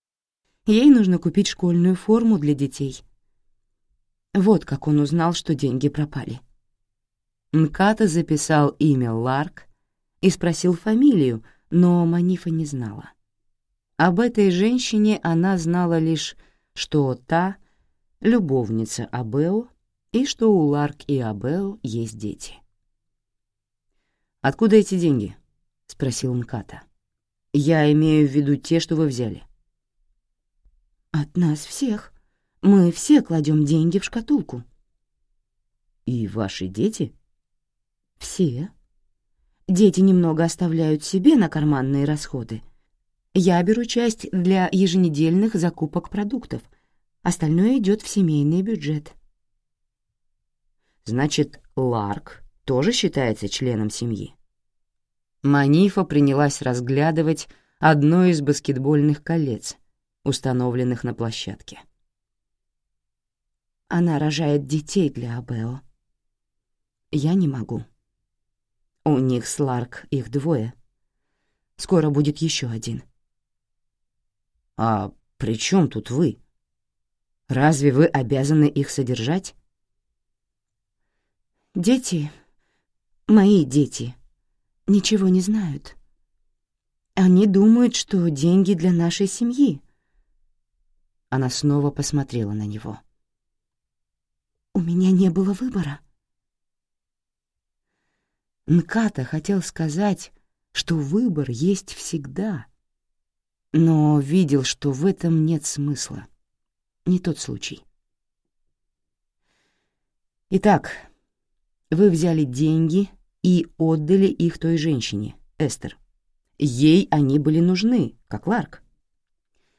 Speaker 3: Ей нужно купить школьную форму для детей. Вот как он узнал, что деньги пропали.
Speaker 2: Нката записал имя Ларк и спросил фамилию, но Манифа не знала. Об этой женщине она знала лишь, что та — любовница Абео и что у Ларк и Абео есть дети. «Откуда эти деньги?» — спросил Нката. «Я имею в виду те, что вы взяли».
Speaker 3: «От нас всех. Мы все кладем деньги в шкатулку».
Speaker 2: «И ваши дети?»
Speaker 3: «Все. Дети немного оставляют себе на карманные расходы. Я беру часть для еженедельных закупок продуктов. Остальное идет в семейный бюджет».
Speaker 2: «Значит, Ларк тоже считается членом семьи?» Манифа принялась разглядывать одно из баскетбольных колец — установленных на площадке.
Speaker 3: Она рожает детей для Абео. Я не могу. У них с Ларк их двое. Скоро будет еще один.
Speaker 2: А при чем тут вы? Разве вы обязаны их содержать?
Speaker 3: Дети, мои дети, ничего не знают. Они думают, что деньги для нашей семьи.
Speaker 2: Она снова посмотрела на него.
Speaker 3: «У меня не было выбора».
Speaker 2: Нката хотел сказать, что выбор есть всегда, но видел, что в этом нет смысла. Не тот случай. Итак, вы взяли деньги и отдали их той женщине, Эстер. Ей они были нужны, как Ларк.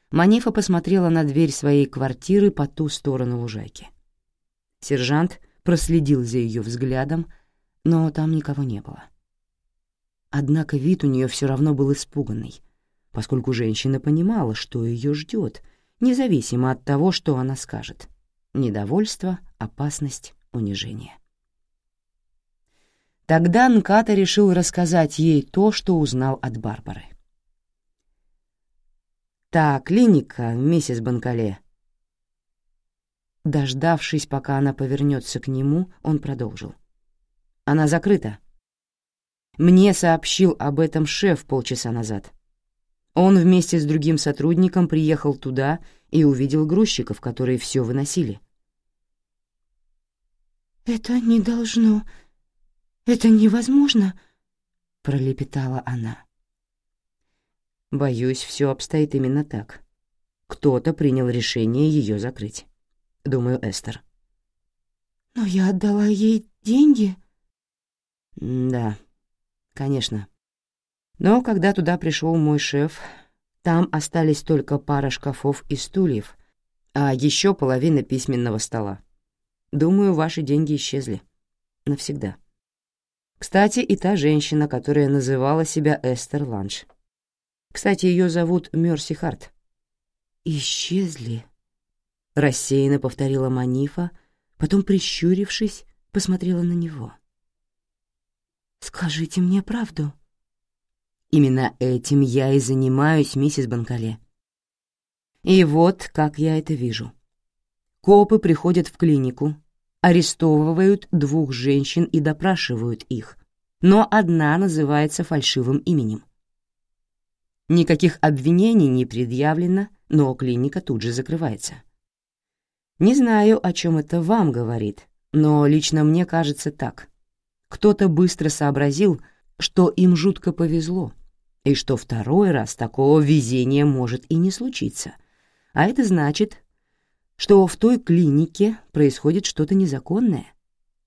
Speaker 2: Манифа посмотрела на дверь своей квартиры по ту сторону лужайки. Сержант проследил за ее взглядом, но там никого не было. Однако вид у нее все равно был испуганный, поскольку женщина понимала, что ее ждет, независимо от того, что она скажет. Недовольство, опасность, унижение. Тогда Нката решил рассказать ей то, что узнал от Барбары. «Та клиника, миссис Банкале». Дождавшись, пока она повернется к нему, он продолжил. «Она закрыта. Мне сообщил об этом шеф полчаса назад. Он вместе с другим сотрудником приехал туда и увидел грузчиков, которые все выносили».
Speaker 3: «Это не должно... Это невозможно», — пролепетала она.
Speaker 2: Боюсь, все обстоит именно так. Кто-то принял решение ее закрыть. Думаю, Эстер.
Speaker 3: Но я отдала ей деньги.
Speaker 2: Да, конечно. Но когда туда пришел мой шеф, там остались только пара шкафов и стульев, а еще половина письменного стола. Думаю, ваши деньги исчезли. Навсегда. Кстати, и та женщина, которая называла себя Эстер Ланш — кстати, ее зовут Мерси Харт».
Speaker 3: «Исчезли», —
Speaker 2: рассеянно повторила Манифа, потом, прищурившись, посмотрела на него.
Speaker 3: «Скажите мне правду».
Speaker 2: «Именно этим я и занимаюсь, миссис Банкале. И вот как я это вижу. Копы приходят в клинику, арестовывают двух женщин и допрашивают их, но одна называется фальшивым именем.
Speaker 1: Никаких обвинений не предъявлено, но клиника тут же закрывается. Не знаю, о чем это вам говорит, но лично мне кажется так. Кто-то быстро сообразил, что им жутко повезло, и что второй раз такого везения может и не случиться. А это значит, что в той клинике происходит что-то незаконное,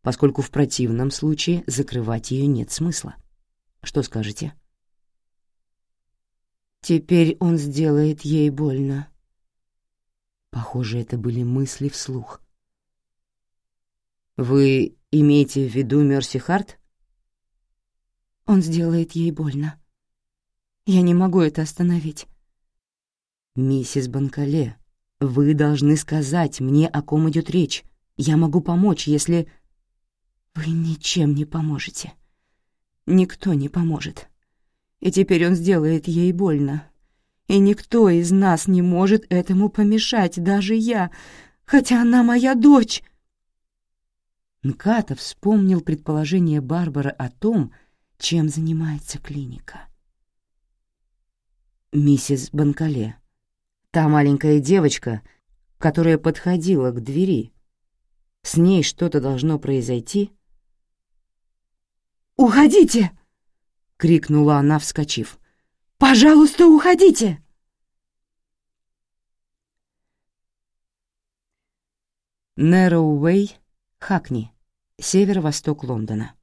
Speaker 1: поскольку в противном случае закрывать ее нет смысла. Что скажете?
Speaker 3: Теперь он сделает ей больно.
Speaker 1: Похоже, это были мысли вслух. «Вы имеете в виду Мерси Харт?»
Speaker 3: «Он сделает ей больно. Я не могу это остановить».
Speaker 1: «Миссис Банкале, вы должны сказать мне, о ком идет речь. Я могу помочь, если...»
Speaker 3: «Вы ничем не поможете. Никто не поможет. И теперь он сделает ей больно. И никто из нас не может этому помешать, даже я, хотя она моя дочь».
Speaker 1: Нката вспомнил предположение Барбары о том, чем занимается клиника. Миссис Банкале, та маленькая девочка, которая подходила к двери, с ней что-то должно произойти?
Speaker 3: «Уходите!» — крикнула она, вскочив. «Пожалуйста, уходите!»
Speaker 1: Нэроуэй, Хакни, северо-восток Лондона.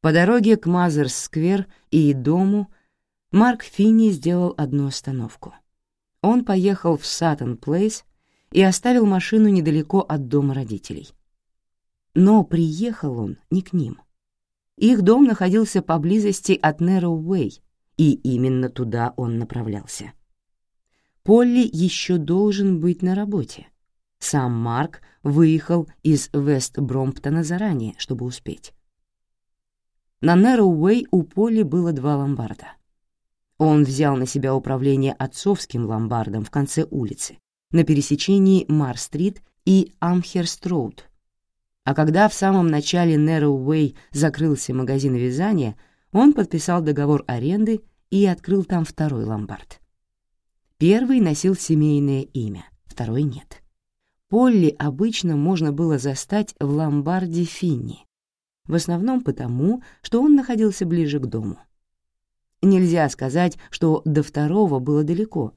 Speaker 1: По дороге к Мазерс-сквер и дому Марк Финни сделал одну остановку. Он поехал в Саттон-Плейс и оставил машину недалеко от дома родителей. Но приехал он не к ним. Их дом находился поблизости от Нэроуэй, и именно туда он направлялся. Полли еще должен быть на работе. Сам Марк выехал из Вест-Бромптона заранее, чтобы успеть. На Нэроуэй у Полли было два ломбарда. Он взял на себя управление отцовским ломбардом в конце улицы, на пересечении Мар-стрит и Амхерст-роуд. А когда в самом начале Нэроуэй закрылся магазин вязания, он подписал договор аренды и открыл там второй ломбард. Первый носил семейное имя, второй нет. Полли обычно можно было застать в ломбарде Финни, в основном потому, что он находился ближе к дому. Нельзя сказать, что до второго было далеко,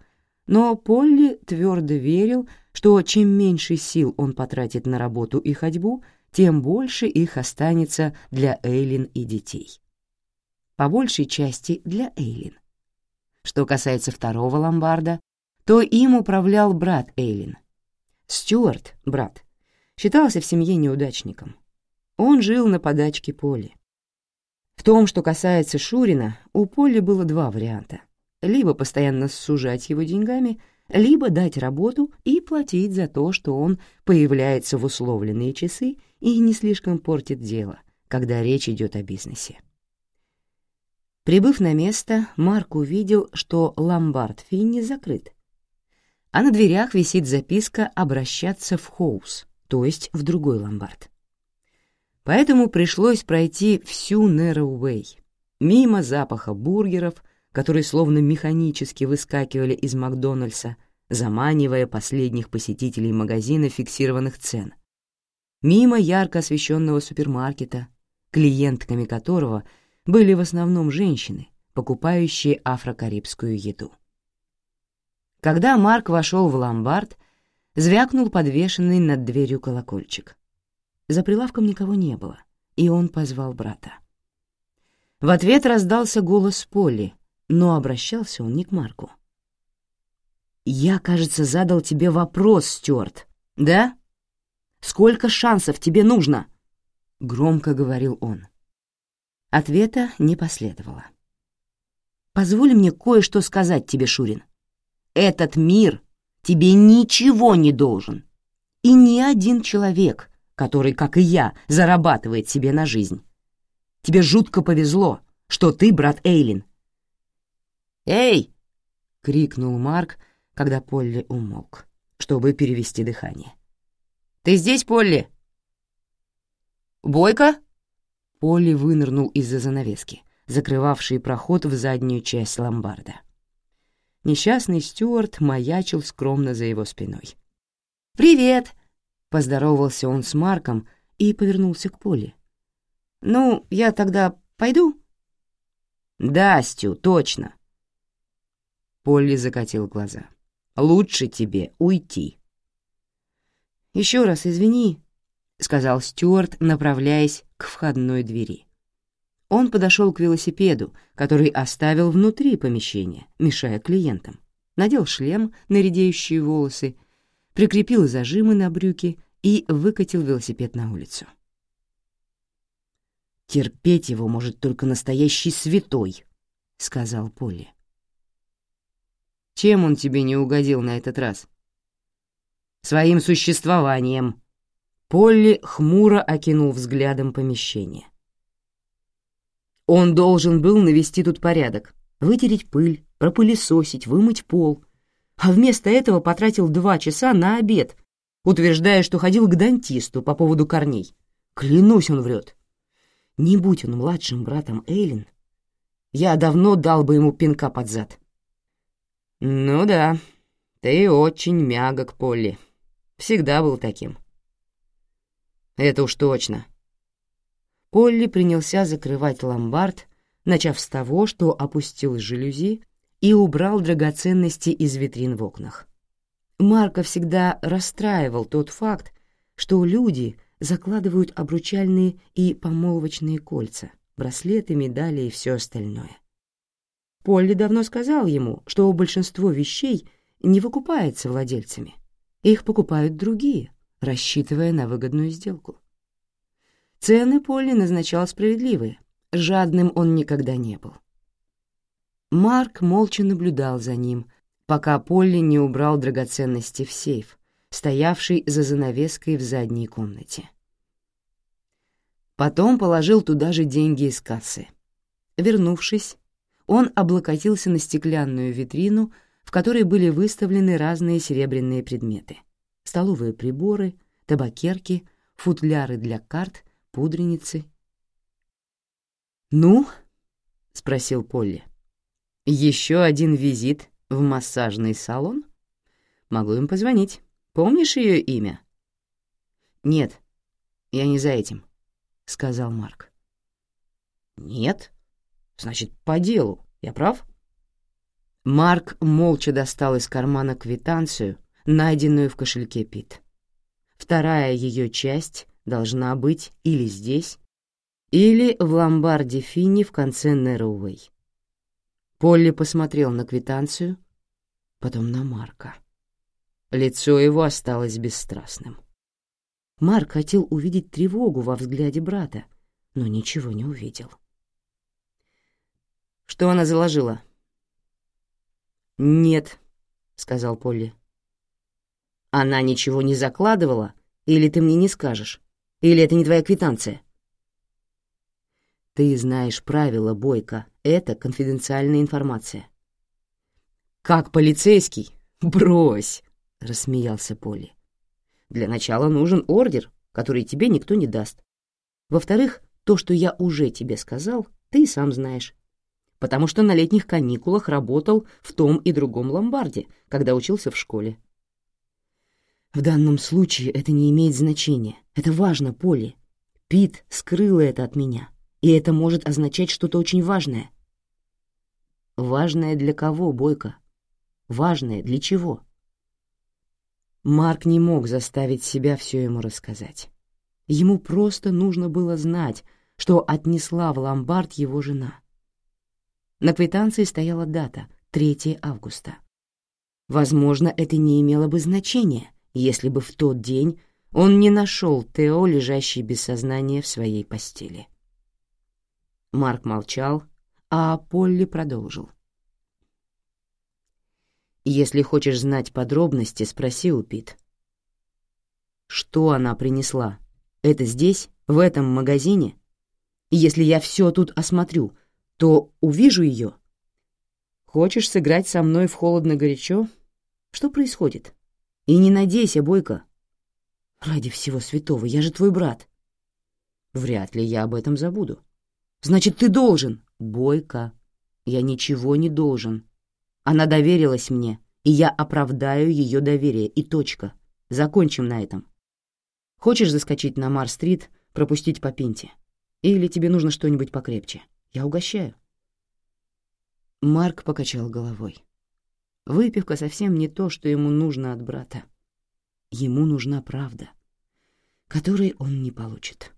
Speaker 1: но Полли твердо верил, что чем меньше сил он потратит на работу и ходьбу, тем больше их останется для Эйлин и детей. По большей части для Эйлин. Что касается второго ломбарда, то им управлял брат Эйлин. Стюарт, брат, считался в семье неудачником. Он жил на подачке Поли. В том, что касается Шурина, у Поли было два варианта. Либо постоянно сужать его деньгами, либо дать работу и платить за то, что он появляется в условленные часы и не слишком портит дело, когда речь идет о бизнесе. Прибыв на место, Марк увидел, что ломбард Финни закрыт, а на дверях висит записка «Обращаться в Хоус», то есть в другой ломбард. Поэтому пришлось пройти всю Нэроуэй, мимо запаха бургеров, которые словно механически выскакивали из Макдональдса, заманивая последних посетителей магазина фиксированных цен, мимо ярко освещенного супермаркета, клиентками которого были в основном женщины, покупающие афрокарибскую еду. Когда Марк вошел в ломбард, звякнул подвешенный над дверью колокольчик. За прилавком никого не было, и он позвал брата. В ответ раздался голос Полли, но обращался он не к Марку. «Я, кажется, задал тебе вопрос, Стюарт, да? Сколько шансов тебе нужно?» — громко говорил он. Ответа не последовало. «Позволь мне кое-что сказать тебе, Шурин. Этот мир тебе ничего не должен. И ни один человек, который, как и я, зарабатывает себе на жизнь. Тебе жутко повезло, что ты брат Эйлин. «Эй!» — крикнул Марк, когда Полли умолк, чтобы перевести дыхание. «Ты здесь, Полли?» «Бойко?» Полли вынырнул из-за занавески, закрывавший проход в заднюю часть ломбарда. Несчастный Стюарт маячил скромно за его спиной.
Speaker 3: «Привет!»
Speaker 1: — поздоровался он с Марком и повернулся к Поле.
Speaker 3: «Ну, я тогда пойду?»
Speaker 1: «Да, Стю, точно». Полли закатил глаза. «Лучше тебе уйти».
Speaker 3: «Еще раз извини», — сказал Стюарт, направляясь к входной двери. Он подошел к велосипеду, который оставил внутри помещения, мешая клиентам, надел шлем на редеющие волосы, прикрепил зажимы на брюки и выкатил велосипед на улицу.
Speaker 1: «Терпеть его может только настоящий святой», — сказал Полли. «Чем он тебе не угодил на этот раз?» «Своим существованием». Полли хмуро окинул взглядом помещение. Он должен был навести тут порядок, вытереть пыль, пропылесосить, вымыть пол, а вместо этого потратил два часа на обед, утверждая, что ходил к дантисту по поводу корней. Клянусь, он врет. Не будь он младшим братом Эйлин, я давно дал бы ему пинка под зад. Ну да, ты очень мягок, Полли. Всегда был таким. Это уж точно. Полли принялся закрывать ломбард, начав с того, что опустил жалюзи и убрал драгоценности из витрин в окнах. Марка всегда расстраивал тот факт, что люди закладывают обручальные и помолвочные кольца, браслеты, медали и все остальное. Полли давно сказал ему, что большинство вещей не выкупается владельцами. Их покупают другие, рассчитывая на выгодную сделку. Цены Полли назначал справедливые, жадным он никогда не был. Марк молча наблюдал за ним, пока Полли не убрал драгоценности в сейф, стоявший за занавеской в задней комнате. Потом положил туда же деньги из кассы. Вернувшись, он облокотился на стеклянную витрину, в которой были выставлены разные серебряные предметы. Столовые приборы, табакерки, футляры для карт, пудреницы. «Ну?» — спросил Полли. «Еще один визит в массажный салон? Могу им позвонить. Помнишь ее имя?» «Нет, я не за этим сказал Марк. «Нет? Значит, по делу. Я прав?» Марк молча достал из кармана квитанцию, найденную в кошельке Пит. Вторая ее часть должна быть или здесь, или в ломбарде Финни в конце Нэроуэй. Полли посмотрел на квитанцию, потом на Марка. Лицо его осталось бесстрастным. Марк хотел увидеть тревогу во взгляде брата, но ничего не увидел. «Что она заложила?» «Нет», — сказал Полли. «Она ничего не закладывала? Или ты мне не скажешь? Или это не твоя квитанция?» «Ты знаешь правила, Бойко. Это конфиденциальная информация». «Как полицейский? Брось!» — рассмеялся Полли. Для начала нужен ордер, который тебе никто не даст. Во-вторых, то, что я уже тебе сказал, ты сам знаешь. Потому что на летних каникулах работал в том и другом ломбарде, когда учился в школе. В данном случае это не имеет значения. Это важно, Полли. Пит скрыла это от меня, и это может означать что-то очень важное. Важное для кого, Бойко? Важное для чего? Марк не мог заставить себя все ему рассказать. Ему просто нужно было знать, что отнесла в ломбард его жена. На квитанции стояла дата — 3 августа. Возможно, это не имело бы значения, если бы в тот день он не нашел Тео, лежащий без сознания в своей постели. Марк молчал, а Полли продолжил. Если хочешь знать подробности, спроси у Пит. Что она принесла? Это здесь, в этом магазине? Если я все тут осмотрю, то увижу ее. Хочешь сыграть со мной в холодно-горячо? Что происходит? И не надейся, Бойко. Ради всего святого, я же твой брат. Вряд ли я об этом забуду. Значит, ты должен, Бойко, я ничего не должен. Она доверилась мне, и я оправдаю ее доверие, и точка. Закончим на этом. Хочешь заскочить на Мар-стрит, пропустить по пинте? Или тебе нужно что-нибудь покрепче? Я угощаю». Марк покачал головой. Выпивка совсем не то, что ему нужно от брата. Ему нужна правда, которой он не получит.